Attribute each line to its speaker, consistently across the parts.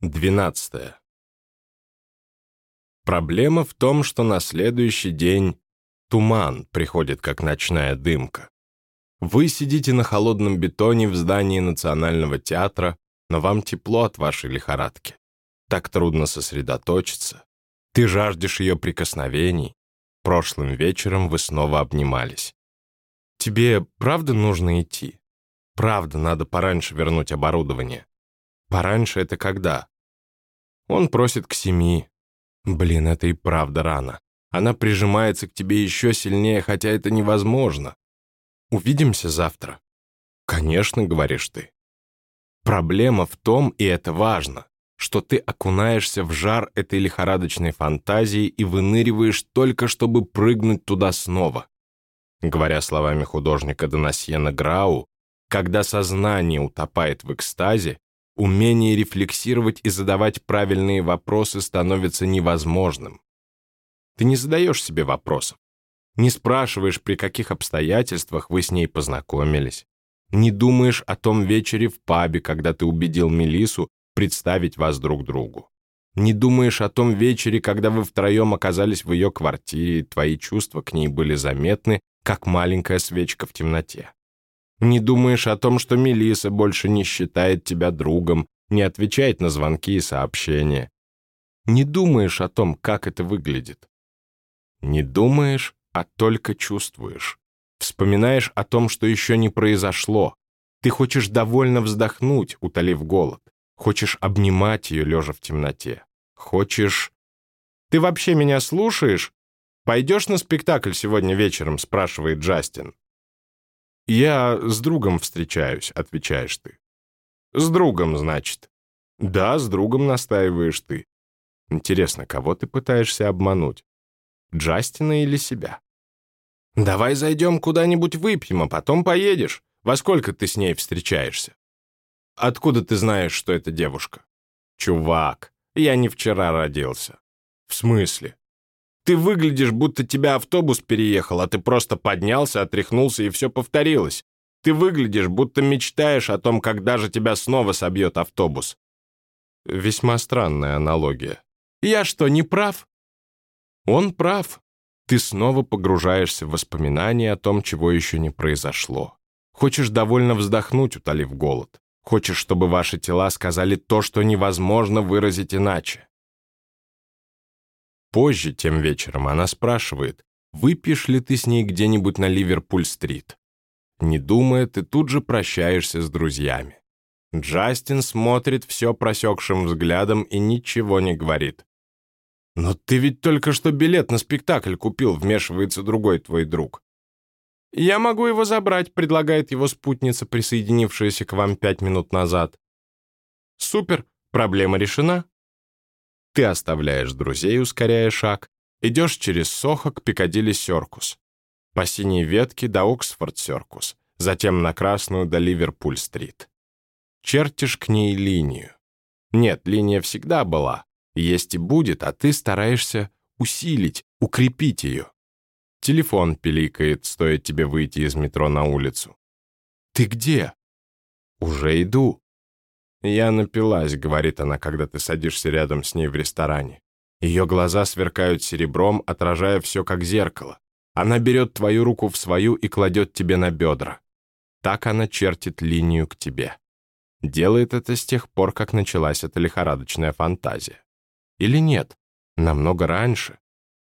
Speaker 1: 12. Проблема в том, что на следующий день туман приходит как ночная дымка. Вы сидите на холодном бетоне в здании Национального театра, но вам тепло от вашей лихорадки. Так трудно сосредоточиться. Ты жаждешь ее прикосновений. Прошлым вечером вы снова обнимались. Тебе правда нужно идти? Правда, надо пораньше вернуть оборудование. Пораньше это когда? Он просит к семи. Блин, это и правда рано. Она прижимается к тебе еще сильнее, хотя это невозможно. Увидимся завтра. Конечно, говоришь ты. Проблема в том, и это важно, что ты окунаешься в жар этой лихорадочной фантазии и выныриваешь только, чтобы прыгнуть туда снова. Говоря словами художника Донасьена Грау, когда сознание утопает в экстазе, умение рефлексировать и задавать правильные вопросы становится невозможным. Ты не задаешь себе вопросов, не спрашиваешь, при каких обстоятельствах вы с ней познакомились, не думаешь о том вечере в пабе, когда ты убедил Мелису представить вас друг другу. Не думаешь о том вечере, когда вы втроем оказались в ее квартире, и твои чувства к ней были заметны, как маленькая свечка в темноте. Не думаешь о том, что Мелиса больше не считает тебя другом, не отвечает на звонки и сообщения. Не думаешь о том, как это выглядит. Не думаешь, а только чувствуешь. Вспоминаешь о том, что еще не произошло. Ты хочешь довольно вздохнуть, утолив голод. Хочешь обнимать ее, лежа в темноте. Хочешь... «Ты вообще меня слушаешь? Пойдешь на спектакль сегодня вечером?» спрашивает Джастин. «Я с другом встречаюсь», — отвечаешь ты. «С другом, значит?» «Да, с другом настаиваешь ты. Интересно, кого ты пытаешься обмануть? Джастина или себя?» «Давай зайдем куда-нибудь выпьем, а потом поедешь. Во сколько ты с ней встречаешься?» «Откуда ты знаешь, что это девушка?» «Чувак, я не вчера родился». «В смысле?» Ты выглядишь, будто тебя автобус переехал, а ты просто поднялся, отряхнулся, и все повторилось. Ты выглядишь, будто мечтаешь о том, когда же тебя снова собьет автобус. Весьма странная аналогия. Я что, не прав? Он прав. Ты снова погружаешься в воспоминания о том, чего еще не произошло. Хочешь довольно вздохнуть, утолив голод. Хочешь, чтобы ваши тела сказали то, что невозможно выразить иначе. Позже, тем вечером, она спрашивает, выпьешь ли ты с ней где-нибудь на Ливерпуль-стрит. Не думая, ты тут же прощаешься с друзьями. Джастин смотрит все просекшим взглядом и ничего не говорит. «Но ты ведь только что билет на спектакль купил», — вмешивается другой твой друг. «Я могу его забрать», — предлагает его спутница, присоединившаяся к вам пять минут назад. «Супер, проблема решена. Ты оставляешь друзей, ускоряя шаг, идешь через Сохо к Пикадилли Серкус, по синей ветке до Оксфорд Серкус, затем на красную до Ливерпуль-стрит. Чертишь к ней линию. Нет, линия всегда была, есть и будет, а ты стараешься усилить, укрепить ее. Телефон пиликает, стоит тебе выйти из метро на улицу. «Ты где?» «Уже иду». «Я напилась», — говорит она, когда ты садишься рядом с ней в ресторане. Ее глаза сверкают серебром, отражая все как зеркало. Она берет твою руку в свою и кладет тебе на бедра. Так она чертит линию к тебе. Делает это с тех пор, как началась эта лихорадочная фантазия. Или нет? Намного раньше.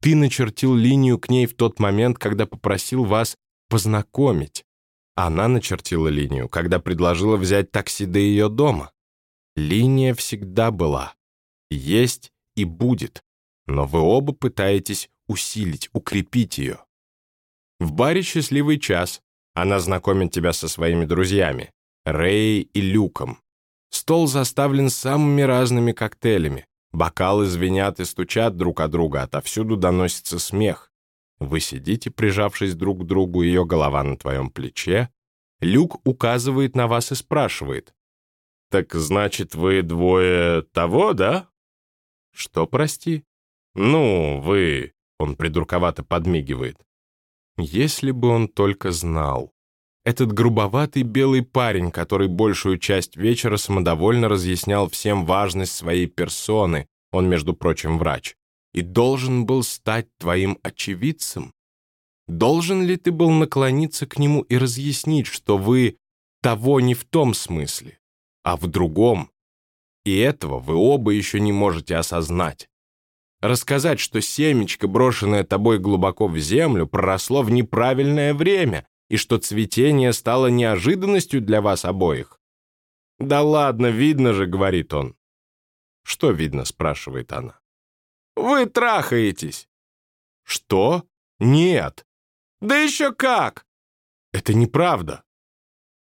Speaker 1: Ты начертил линию к ней в тот момент, когда попросил вас познакомить. Она начертила линию, когда предложила взять такси до ее дома. Линия всегда была, есть и будет, но вы оба пытаетесь усилить, укрепить ее. В баре «Счастливый час» она знакомит тебя со своими друзьями, Рэй и Люком. Стол заставлен самыми разными коктейлями. Бокалы звенят и стучат друг о друга, отовсюду доносится смех. Вы сидите, прижавшись друг к другу, ее голова на твоем плече. Люк указывает на вас и спрашивает, «Так значит, вы двое того, да?» «Что, прости?» «Ну, вы...» — он придурковато подмигивает. Если бы он только знал. Этот грубоватый белый парень, который большую часть вечера самодовольно разъяснял всем важность своей персоны, он, между прочим, врач, и должен был стать твоим очевидцем? Должен ли ты был наклониться к нему и разъяснить, что вы того не в том смысле, а в другом? И этого вы оба еще не можете осознать. Рассказать, что семечко, брошенное тобой глубоко в землю, проросло в неправильное время, и что цветение стало неожиданностью для вас обоих. «Да ладно, видно же», — говорит он. «Что видно?» — спрашивает она. «Вы трахаетесь». «Что? Нет». «Да еще как!» «Это неправда».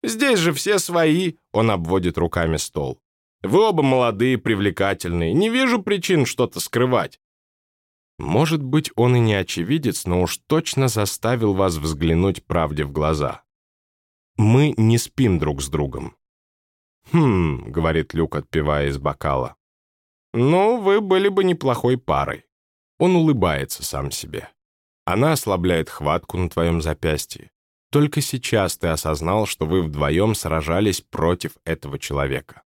Speaker 1: «Здесь же все свои», — он обводит руками стол. «Вы оба молодые, привлекательные. Не вижу причин что-то скрывать». Может быть, он и не очевидец, но уж точно заставил вас взглянуть правде в глаза. Мы не спим друг с другом. «Хм», — говорит Люк, отпивая из бокала. «Ну, вы были бы неплохой парой». Он улыбается сам себе. Она ослабляет хватку на твоем запястье. Только сейчас ты осознал, что вы вдвоем сражались против этого человека.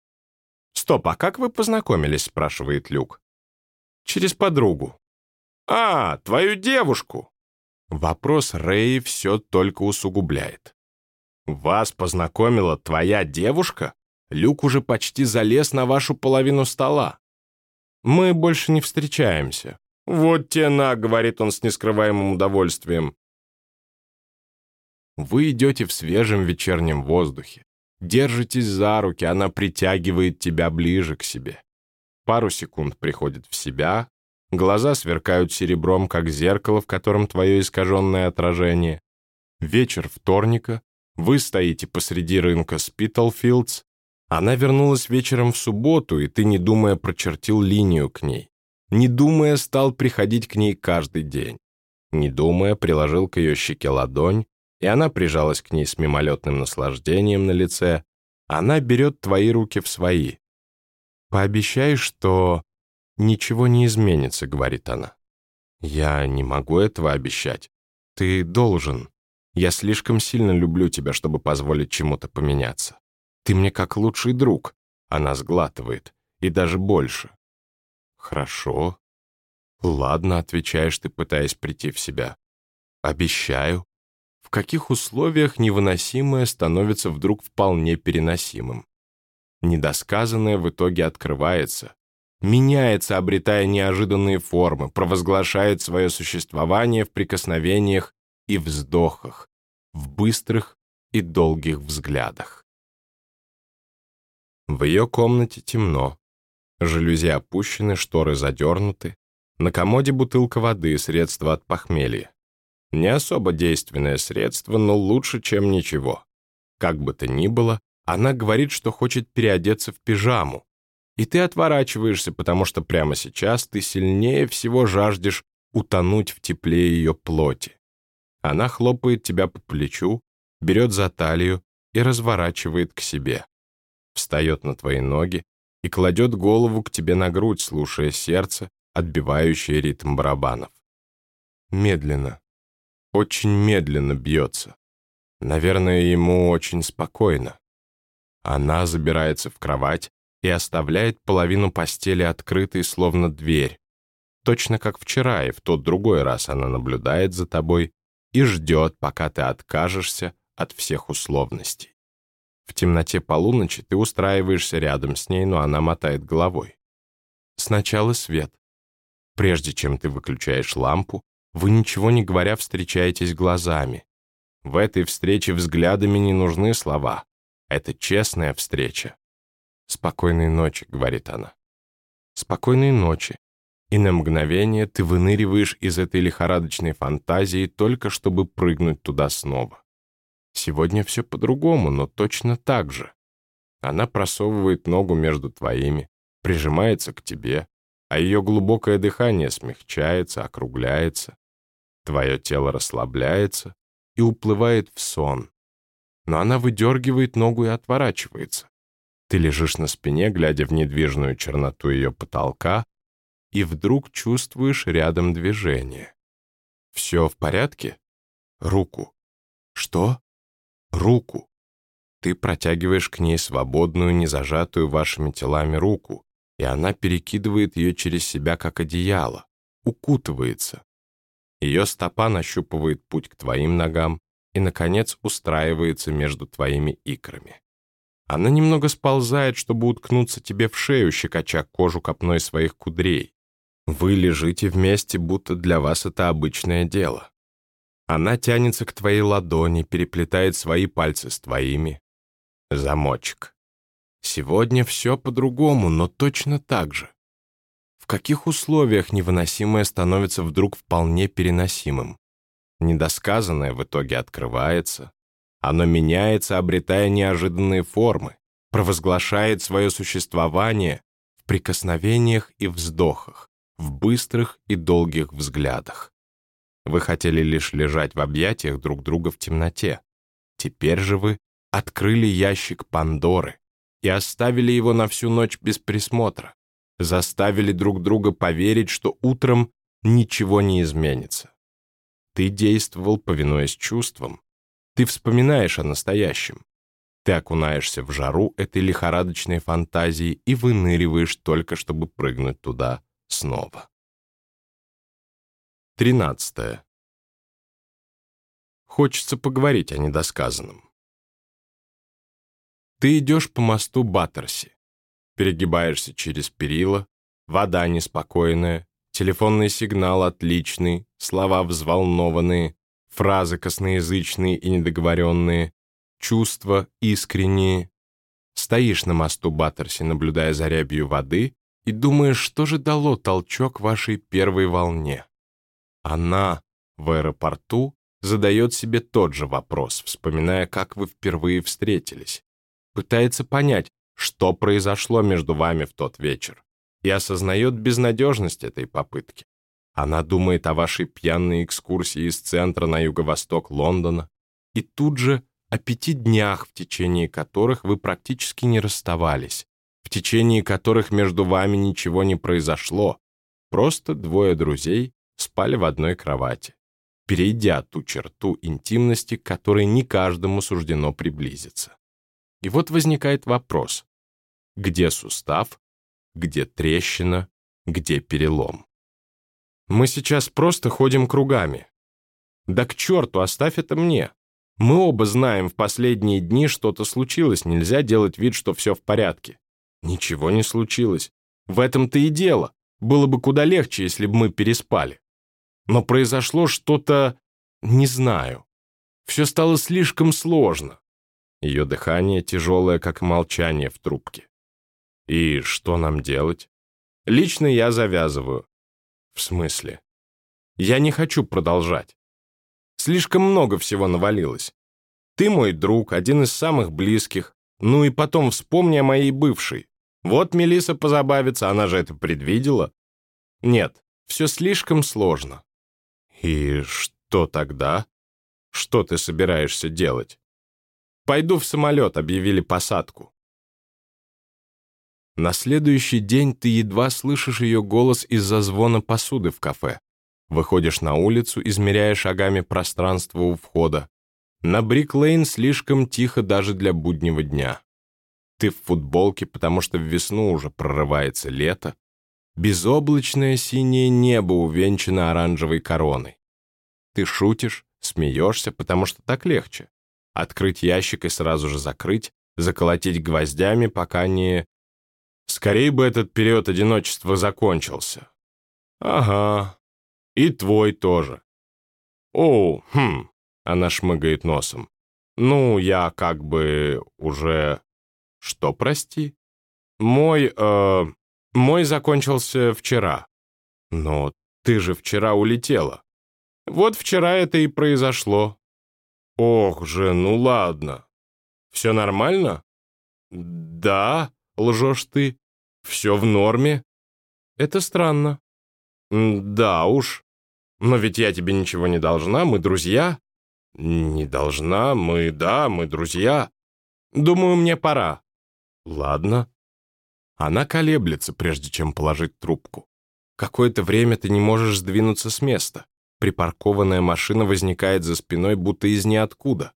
Speaker 1: «Стоп, а как вы познакомились?» — спрашивает Люк. «Через подругу». «А, твою девушку!» Вопрос Рэи все только усугубляет. «Вас познакомила твоя девушка?» Люк уже почти залез на вашу половину стола. Мы больше не встречаемся. Вот те на, говорит он с нескрываемым удовольствием. Вы идете в свежем вечернем воздухе. Держитесь за руки, она притягивает тебя ближе к себе. Пару секунд приходит в себя, глаза сверкают серебром, как зеркало, в котором твое искаженное отражение. Вечер вторника, вы стоите посреди рынка Спитлфилдс, она вернулась вечером в субботу, и ты, не думая, прочертил линию к ней. Не думая, стал приходить к ней каждый день. Не думая, приложил к ее щеке ладонь, и она прижалась к ней с мимолетным наслаждением на лице. Она берет твои руки в свои. «Пообещай, что ничего не изменится», — говорит она. «Я не могу этого обещать. Ты должен. Я слишком сильно люблю тебя, чтобы позволить чему-то поменяться». Ты мне как лучший друг. Она сглатывает. И даже больше. Хорошо. Ладно, отвечаешь ты, пытаясь прийти в себя. Обещаю. Каких условиях невыносимое становится вдруг вполне переносимым? Недосказанное в итоге открывается, меняется, обретая неожиданные формы, провозглашает свое существование в прикосновениях и вздохах, в быстрых и долгих взглядах. В ее комнате темно. Жалюзи опущены, шторы задернуты. На комоде бутылка воды, средство от похмелья. Не особо действенное средство, но лучше, чем ничего. Как бы то ни было, она говорит, что хочет переодеться в пижаму. И ты отворачиваешься, потому что прямо сейчас ты сильнее всего жаждешь утонуть в тепле ее плоти. Она хлопает тебя по плечу, берет за талию и разворачивает к себе встает на твои ноги и кладет голову к тебе на грудь, слушая сердце, отбивающее ритм барабанов. Медленно, очень медленно бьется. Наверное, ему очень спокойно. Она забирается в кровать и оставляет половину постели открытой, словно дверь. Точно как вчера, и в тот другой раз она наблюдает за тобой и ждет, пока ты откажешься от всех условностей. В темноте полуночи ты устраиваешься рядом с ней, но она мотает головой. Сначала свет. Прежде чем ты выключаешь лампу, вы, ничего не говоря, встречаетесь глазами. В этой встрече взглядами не нужны слова. Это честная встреча. «Спокойной ночи», — говорит она. «Спокойной ночи». И на мгновение ты выныриваешь из этой лихорадочной фантазии только чтобы прыгнуть туда снова. Сегодня все по-другому, но точно так же. Она просовывает ногу между твоими, прижимается к тебе, а ее глубокое дыхание смягчается, округляется. Твое тело расслабляется и уплывает в сон. Но она выдергивает ногу и отворачивается. Ты лежишь на спине, глядя в недвижную черноту ее потолка, и вдруг чувствуешь рядом движение. Все в порядке? Руку. Что? руку. Ты протягиваешь к ней свободную, не зажатую вашими телами руку, и она перекидывает ее через себя, как одеяло, укутывается. Ее стопа нащупывает путь к твоим ногам и, наконец, устраивается между твоими икрами. Она немного сползает, чтобы уткнуться тебе в шею, щекоча кожу копной своих кудрей. Вы лежите вместе, будто для вас это обычное дело. Она тянется к твоей ладони, переплетает свои пальцы с твоими. Замочек. Сегодня все по-другому, но точно так же. В каких условиях невыносимое становится вдруг вполне переносимым? Недосказанное в итоге открывается. Оно меняется, обретая неожиданные формы, провозглашает свое существование в прикосновениях и вздохах, в быстрых и долгих взглядах. Вы хотели лишь лежать в объятиях друг друга в темноте. Теперь же вы открыли ящик Пандоры и оставили его на всю ночь без присмотра, заставили друг друга поверить, что утром ничего не изменится. Ты действовал, повинуясь чувствам. Ты вспоминаешь о настоящем. Ты окунаешься в жару этой лихорадочной фантазии и выныриваешь только, чтобы прыгнуть туда снова. 13. Хочется поговорить о недосказанном. Ты идешь по мосту Баттерси, перегибаешься через перила, вода неспокойная, телефонный сигнал отличный, слова взволнованные, фразы косноязычные и недоговоренные, чувства искренние. Стоишь на мосту Баттерси, наблюдая за рябью воды, и думаешь, что же дало толчок вашей первой волне. Она в аэропорту задает себе тот же вопрос, вспоминая, как вы впервые встретились. Пытается понять, что произошло между вами в тот вечер, и осознает безнадежность этой попытки. Она думает о вашей пьяной экскурсии из центра на юго-восток Лондона и тут же о пяти днях, в течение которых вы практически не расставались, в течение которых между вами ничего не произошло, просто двое друзей спали в одной кровати, перейдя ту черту интимности, к которой не каждому суждено приблизиться. И вот возникает вопрос, где сустав, где трещина, где перелом. Мы сейчас просто ходим кругами. Да к черту, оставь это мне. Мы оба знаем, в последние дни что-то случилось, нельзя делать вид, что все в порядке. Ничего не случилось. В этом-то и дело. Было бы куда легче, если бы мы переспали. Но произошло что-то... не знаю. Все стало слишком сложно. Ее дыхание тяжелое, как молчание в трубке. И что нам делать? Лично я завязываю. В смысле? Я не хочу продолжать. Слишком много всего навалилось. Ты мой друг, один из самых близких. Ну и потом вспомни о моей бывшей. Вот Мелиса позабавится, она же это предвидела. Нет, все слишком сложно. И что тогда? Что ты собираешься делать? Пойду в самолет, объявили посадку. На следующий день ты едва слышишь ее голос из-за звона посуды в кафе. Выходишь на улицу, измеряя шагами пространство у входа. На Брик-Лейн слишком тихо даже для буднего дня. Ты в футболке, потому что в весну уже прорывается лето. Безоблачное синее небо увенчано оранжевой короной. Ты шутишь, смеешься, потому что так легче. Открыть ящик и сразу же закрыть, заколотить гвоздями, пока не... Скорее бы этот период одиночества закончился. Ага. И твой тоже. О, хм, она шмыгает носом. Ну, я как бы уже... Что, прости? Мой, э, мой закончился вчера. Но ты же вчера улетела. Вот вчера это и произошло. Ох же, ну ладно. Все нормально? Да, лжешь ты. Все в норме. Это странно. Да уж. Но ведь я тебе ничего не должна, мы друзья. Не должна, мы, да, мы друзья. Думаю, мне пора. Ладно. Она колеблется, прежде чем положить трубку. Какое-то время ты не можешь сдвинуться с места. Припаркованная машина возникает за спиной, будто из ниоткуда.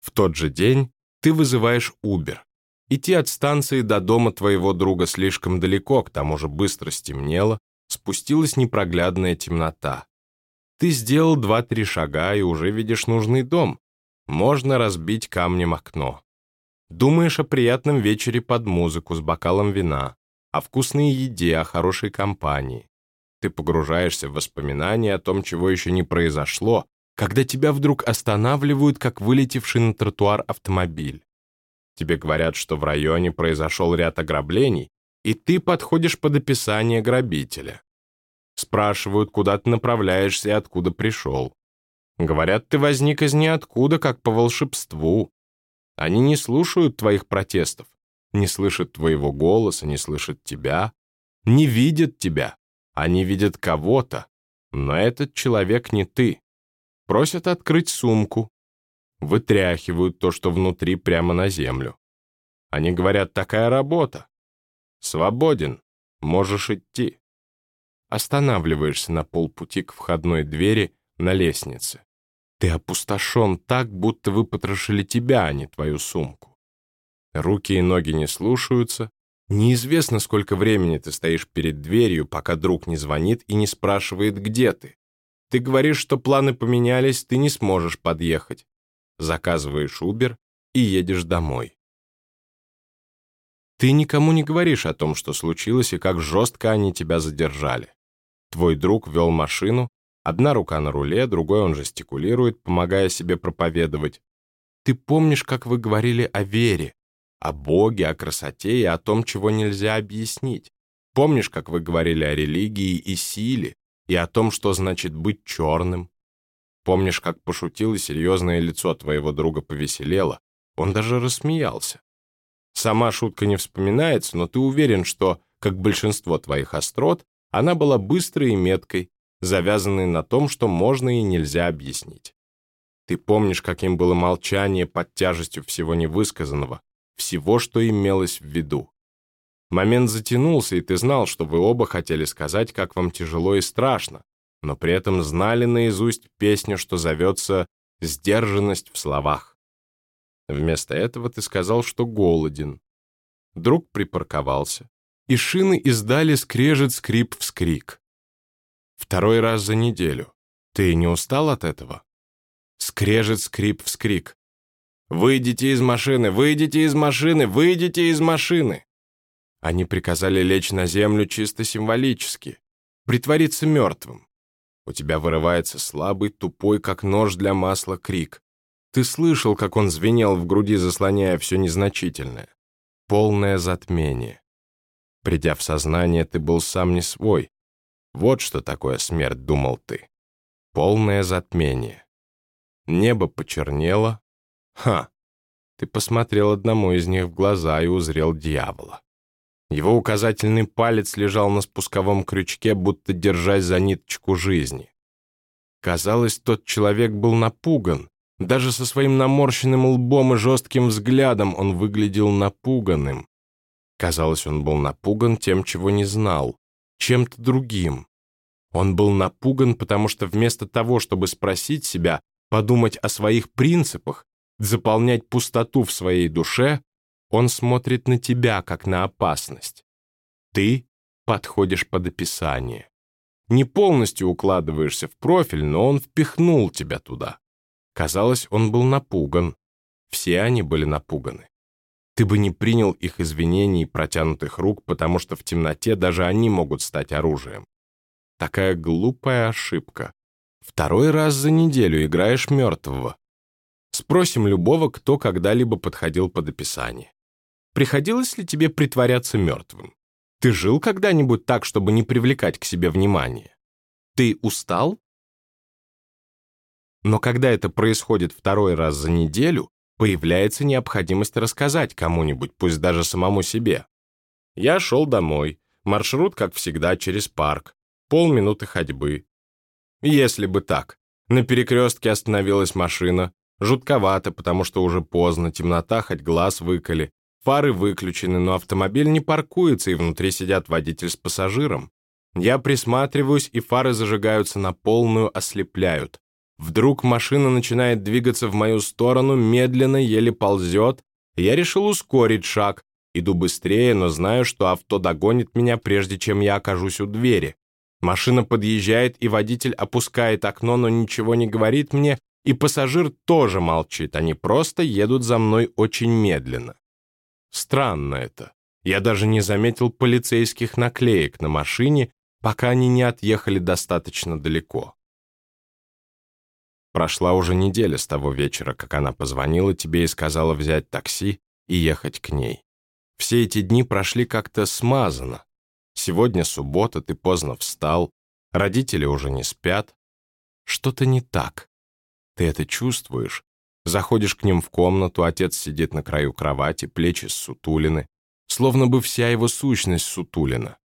Speaker 1: В тот же день ты вызываешь Uber. Идти от станции до дома твоего друга слишком далеко, к тому же быстро стемнело, спустилась непроглядная темнота. Ты сделал два-три шага и уже видишь нужный дом. Можно разбить камнем окно. Думаешь о приятном вечере под музыку с бокалом вина, о вкусной еде, о хорошей компании. Ты погружаешься в воспоминания о том, чего еще не произошло, когда тебя вдруг останавливают, как вылетевший на тротуар автомобиль. Тебе говорят, что в районе произошел ряд ограблений, и ты подходишь под описание грабителя. Спрашивают, куда ты направляешься и откуда пришел. Говорят, ты возник из ниоткуда, как по волшебству. Они не слушают твоих протестов, не слышат твоего голоса, не слышат тебя, не видят тебя. Они видят кого-то, но этот человек не ты. Просят открыть сумку, вытряхивают то, что внутри, прямо на землю. Они говорят, такая работа. Свободен, можешь идти. Останавливаешься на полпути к входной двери на лестнице. Ты опустошен так, будто выпотрошили тебя, а не твою сумку. Руки и ноги не слушаются, Неизвестно, сколько времени ты стоишь перед дверью, пока друг не звонит и не спрашивает, где ты. Ты говоришь, что планы поменялись, ты не сможешь подъехать. Заказываешь Uber и едешь домой. Ты никому не говоришь о том, что случилось и как жестко они тебя задержали. Твой друг вел машину, одна рука на руле, другой он жестикулирует, помогая себе проповедовать. Ты помнишь, как вы говорили о вере, о Боге, о красоте и о том, чего нельзя объяснить. Помнишь, как вы говорили о религии и силе, и о том, что значит быть черным? Помнишь, как пошутил, и серьезное лицо твоего друга повеселело? Он даже рассмеялся. Сама шутка не вспоминается, но ты уверен, что, как большинство твоих острот, она была быстрой и меткой, завязанной на том, что можно и нельзя объяснить. Ты помнишь, каким было молчание под тяжестью всего невысказанного, всего, что имелось в виду. Момент затянулся, и ты знал, что вы оба хотели сказать, как вам тяжело и страшно, но при этом знали наизусть песню, что зовется «Сдержанность в словах». Вместо этого ты сказал, что голоден. Друг припарковался, и шины издали скрежет-скрип-вскрик. Второй раз за неделю. Ты не устал от этого? Скрежет-скрип-вскрик. «Выйдите из машины! Выйдите из машины! Выйдите из машины!» Они приказали лечь на землю чисто символически, притвориться мертвым. У тебя вырывается слабый, тупой, как нож для масла, крик. Ты слышал, как он звенел в груди, заслоняя все незначительное. Полное затмение. Придя в сознание, ты был сам не свой. Вот что такое смерть, думал ты. Полное затмение. Небо почернело, Ха! Ты посмотрел одному из них в глаза и узрел дьявола. Его указательный палец лежал на спусковом крючке, будто держась за ниточку жизни. Казалось, тот человек был напуган. Даже со своим наморщенным лбом и жестким взглядом он выглядел напуганным. Казалось, он был напуган тем, чего не знал, чем-то другим. Он был напуган, потому что вместо того, чтобы спросить себя, подумать о своих принципах, заполнять пустоту в своей душе, он смотрит на тебя, как на опасность. Ты подходишь под описание. Не полностью укладываешься в профиль, но он впихнул тебя туда. Казалось, он был напуган. Все они были напуганы. Ты бы не принял их извинений и протянутых рук, потому что в темноте даже они могут стать оружием. Такая глупая ошибка. Второй раз за неделю играешь мертвого. Спросим любого, кто когда-либо подходил под описание. Приходилось ли тебе притворяться мертвым? Ты жил когда-нибудь так, чтобы не привлекать к себе внимание? Ты устал? Но когда это происходит второй раз за неделю, появляется необходимость рассказать кому-нибудь, пусть даже самому себе. Я шел домой. Маршрут, как всегда, через парк. Полминуты ходьбы. Если бы так. На перекрестке остановилась машина. Жутковато, потому что уже поздно, темнота, хоть глаз выколи. Фары выключены, но автомобиль не паркуется, и внутри сидят водитель с пассажиром. Я присматриваюсь, и фары зажигаются на полную, ослепляют. Вдруг машина начинает двигаться в мою сторону, медленно, еле ползет. Я решил ускорить шаг. Иду быстрее, но знаю, что авто догонит меня, прежде чем я окажусь у двери. Машина подъезжает, и водитель опускает окно, но ничего не говорит мне, и пассажир тоже молчит, они просто едут за мной очень медленно. Странно это. Я даже не заметил полицейских наклеек на машине, пока они не отъехали достаточно далеко. Прошла уже неделя с того вечера, как она позвонила тебе и сказала взять такси и ехать к ней. Все эти дни прошли как-то смазанно. Сегодня суббота, ты поздно встал, родители уже не спят. Что-то не так. Ты это чувствуешь. Заходишь к ним в комнату, отец сидит на краю кровати, плечи ссутулины, словно бы вся его сущность сутулина.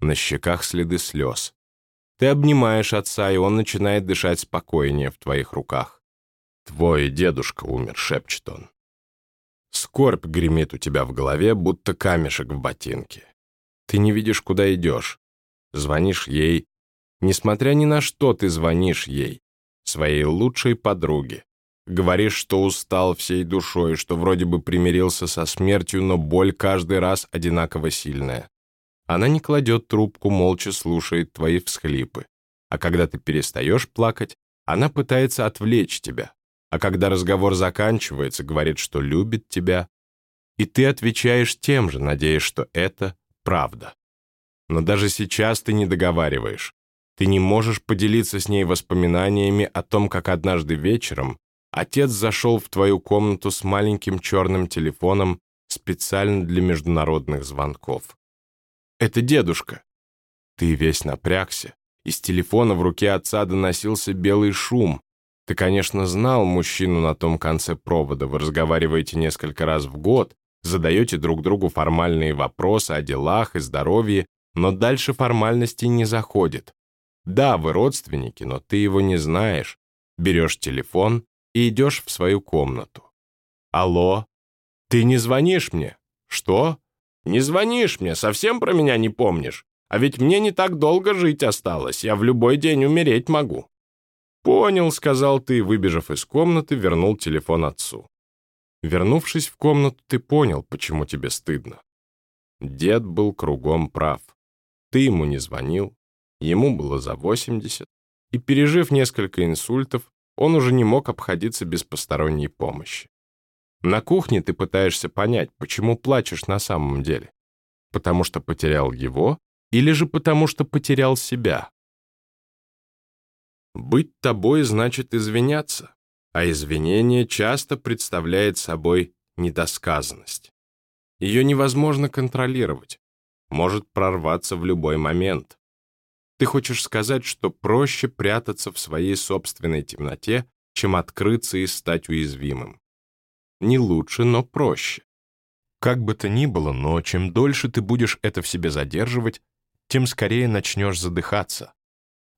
Speaker 1: На щеках следы слез. Ты обнимаешь отца, и он начинает дышать спокойнее в твоих руках. «Твой дедушка умер», — шепчет он. Скорбь гремит у тебя в голове, будто камешек в ботинке. Ты не видишь, куда идешь. Звонишь ей. Несмотря ни на что, ты звонишь ей, своей лучшей подруге. Говоришь, что устал всей душой, что вроде бы примирился со смертью, но боль каждый раз одинаково сильная. Она не кладет трубку, молча слушает твои всхлипы. А когда ты перестаешь плакать, она пытается отвлечь тебя. А когда разговор заканчивается, говорит, что любит тебя. И ты отвечаешь тем же, надеясь, что это правда. Но даже сейчас ты не договариваешь. Ты не можешь поделиться с ней воспоминаниями о том, как однажды вечером отец зашел в твою комнату с маленьким черным телефоном специально для международных звонков. Это дедушка. Ты весь напрягся. Из телефона в руке отца доносился белый шум. Ты, конечно, знал мужчину на том конце провода. Вы разговариваете несколько раз в год, задаете друг другу формальные вопросы о делах и здоровье, но дальше формальности не заходит. Да, вы родственники, но ты его не знаешь. Берешь телефон и идешь в свою комнату. Алло? Ты не звонишь мне? Что? Не звонишь мне, совсем про меня не помнишь. А ведь мне не так долго жить осталось, я в любой день умереть могу». «Понял», — сказал ты, выбежав из комнаты, вернул телефон отцу. Вернувшись в комнату, ты понял, почему тебе стыдно. Дед был кругом прав. Ты ему не звонил, ему было за 80, и, пережив несколько инсультов, он уже не мог обходиться без посторонней помощи. На кухне ты пытаешься понять, почему плачешь на самом деле. Потому что потерял его или же потому что потерял себя? Быть тобой значит извиняться, а извинение часто представляет собой недосказанность. Ее невозможно контролировать, может прорваться в любой момент. Ты хочешь сказать, что проще прятаться в своей собственной темноте, чем открыться и стать уязвимым. Не лучше, но проще. Как бы то ни было, но чем дольше ты будешь это в себе задерживать, тем скорее начнешь задыхаться.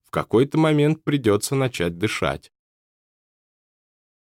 Speaker 1: В какой-то момент придется начать дышать.